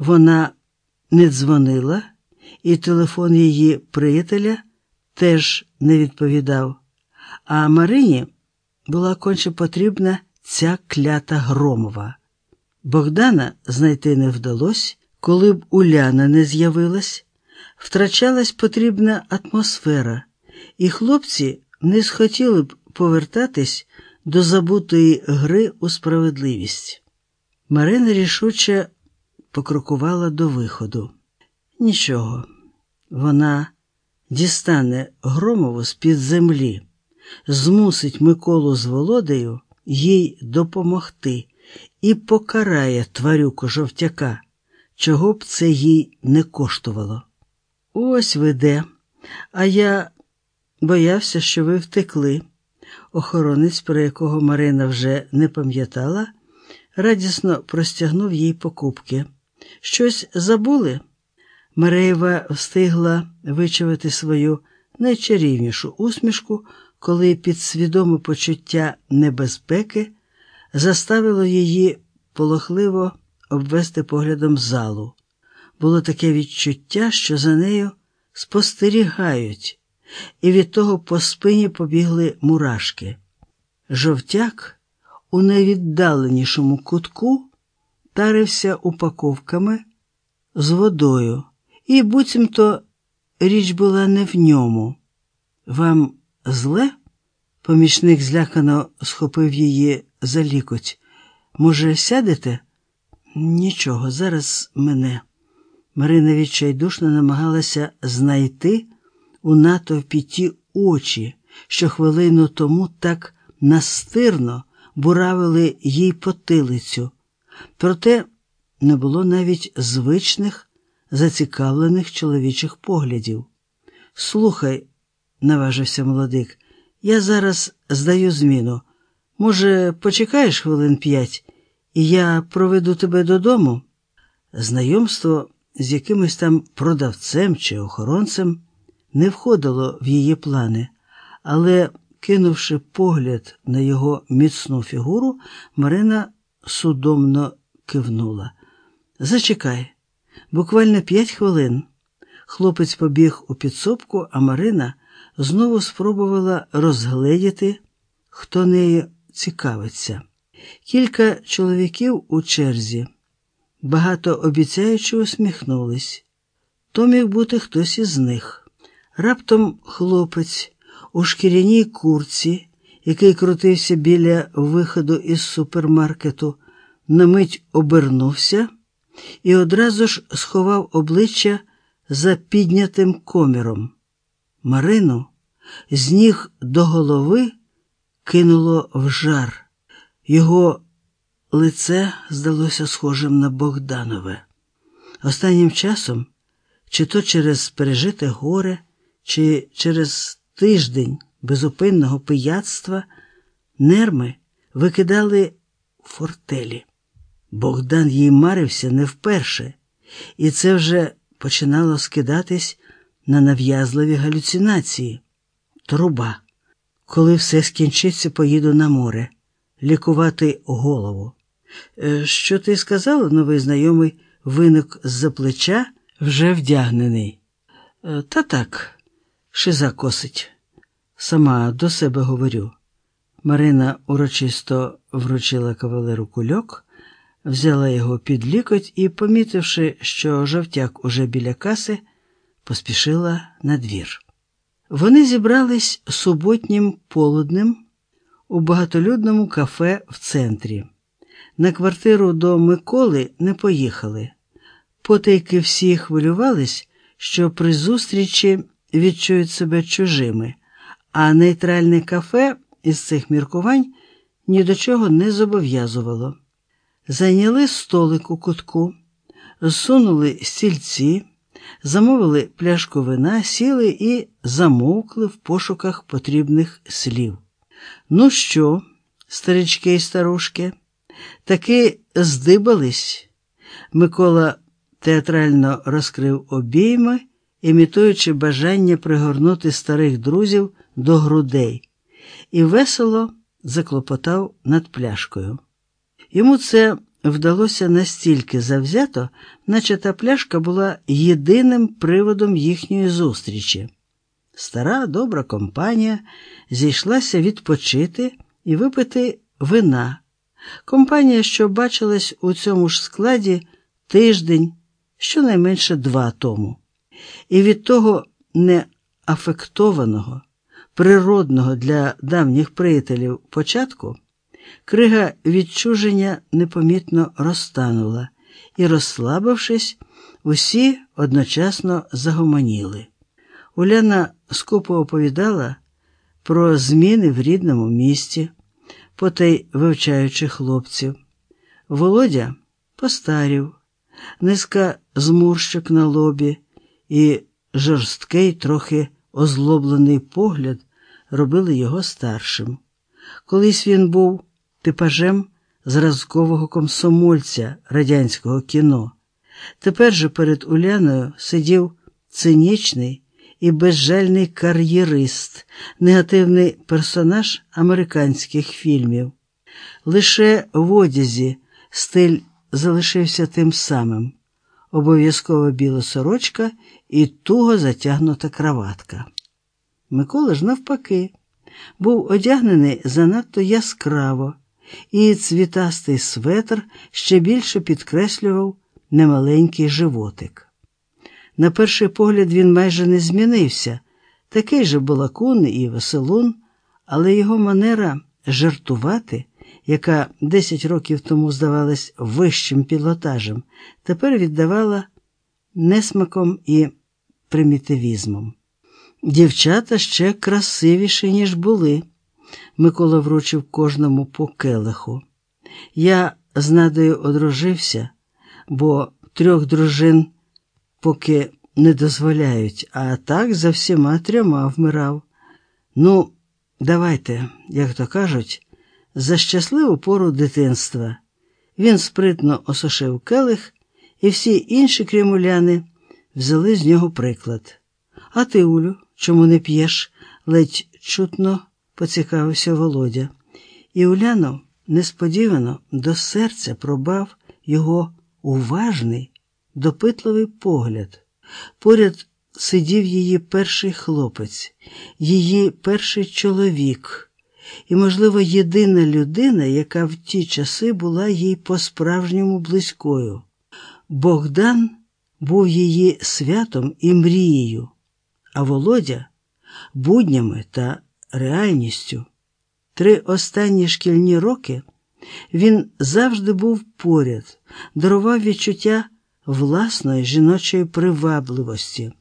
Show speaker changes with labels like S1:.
S1: Вона не дзвонила, і телефон її приятеля теж не відповідав. А Марині була конче потрібна ця клята Громова. Богдана знайти не вдалося, коли б Уляна не з'явилась, втрачалась потрібна атмосфера, і хлопці не схотіли б повертатись до забутої гри у справедливість. Марина рішуче покрокувала до виходу. Нічого, вона дістане Громову з-під землі, змусить Миколу з Володею їй допомогти і покарає тварюку жовтяка, чого б це їй не коштувало. Ось ви де, а я боявся, що ви втекли. Охоронець, про якого Марина вже не пам'ятала, радісно простягнув їй покупки. Щось забули? Мареєва встигла вичавити свою найчарівнішу усмішку, коли підсвідоме почуття небезпеки заставило її полохливо обвести поглядом залу. Було таке відчуття, що за нею спостерігають, і від того по спині побігли мурашки. Жовтяк у найвіддаленішому кутку тарився упаковками з водою, і буцімто річ була не в ньому. Вам зле? Помічник злякано схопив її за лікоть. Може, сядете? Нічого, зараз мене. Марина відчайдушно намагалася знайти у натовпі ті очі, що хвилину тому так настирно буравили їй потилицю. Проте не було навіть звичних зацікавлених чоловічих поглядів. Слухай, наважився молодик, я зараз здаю зміну. Може, почекаєш хвилин п'ять, і я проведу тебе додому? Знайомство з якимось там продавцем чи охоронцем не входило в її плани, але, кинувши погляд на його міцну фігуру, Марина судомно кивнула. Зачекай, буквально п'ять хвилин. Хлопець побіг у підсобку, а Марина знову спробувала розгледіти, хто нею цікавиться. Кілька чоловіків у черзі, багато обіцяючи усміхнулись. То міг бути хтось із них. Раптом хлопець у шкіряній курці, який крутився біля виходу із супермаркету, на мить обернувся і одразу ж сховав обличчя за піднятим коміром. Марину з ніг до голови кинуло в жар. Його лице здалося схожим на Богданове. Останнім часом, чи то через пережите горе, чи через тиждень безупинного пияцтва, нерми викидали фортелі. Богдан їй марився не вперше, і це вже починало скидатись на нав'язливі галюцинації. Труба. Коли все скінчиться, поїду на море, лікувати голову. «Е, що ти сказала, новий знайомий виник з-за плеча, вже вдягнений. «Е, та так, шиза косить. Сама до себе говорю. Марина урочисто вручила кавалеру кульок, взяла його під лікоть і, помітивши, що жовтяк уже біля каси, поспішила на двір. Вони зібрались суботнім полуднем у багатолюдному кафе в центрі. На квартиру до Миколи не поїхали. Потайки всі хвилювались, що при зустрічі відчують себе чужими, а нейтральне кафе із цих міркувань ні до чого не зобов'язувало. Зайняли столик у кутку, зсунули стільці замовили пляшку вина, сіли і замовкли в пошуках потрібних слів. Ну що, старички і старушки, таки здибались. Микола театрально розкрив обійми, імітуючи бажання пригорнути старих друзів до грудей, і весело заклопотав над пляшкою. Йому це вдалося настільки завзято, наче та пляшка була єдиним приводом їхньої зустрічі. Стара добра компанія зійшлася відпочити і випити вина. Компанія, що бачилась у цьому ж складі тиждень, щонайменше два тому. І від того неафектованого, природного для давніх приятелів початку. Крига відчуження непомітно розтанула і, розслабившись, усі одночасно загомоніли. Уляна скупо оповідала про зміни в рідному місті, потай вивчаючи хлопців. Володя постарів, низка змурщик на лобі і жорсткий, трохи озлоблений погляд робили його старшим. Колись він був типажем зразкового комсомольця радянського кіно. Тепер же перед Уляною сидів цинічний і безжальний кар'єрист, негативний персонаж американських фільмів. Лише в одязі стиль залишився тим самим обов'язкова біла сорочка і туго затягнута краватка. Микола ж, навпаки, був одягнений занадто яскраво і цвітастий светр ще більше підкреслював немаленький животик. На перший погляд він майже не змінився, такий же балакун і веселун, але його манера жартувати, яка десять років тому здавалась вищим пілотажем, тепер віддавала несмаком і примітивізмом. Дівчата ще красивіші, ніж були. Микола вручив кожному по келиху. Я з Надою одружився, бо трьох дружин поки не дозволяють, а так за всіма трьома вмирав. Ну, давайте, як то кажуть, за щасливу пору дитинства. Він спритно осушив келих, і всі інші кремуляни взяли з нього приклад. А ти, Улю, чому не п'єш? ледь чутно поцікавився Володя, і Уляну несподівано до серця пробав його уважний, допитливий погляд. Поряд сидів її перший хлопець, її перший чоловік, і, можливо, єдина людина, яка в ті часи була їй по-справжньому близькою. Богдан був її святом і мрією, а Володя буднями та реальністю. Три останні шкільні роки він завжди був поряд, дарував відчуття власної жіночої привабливості.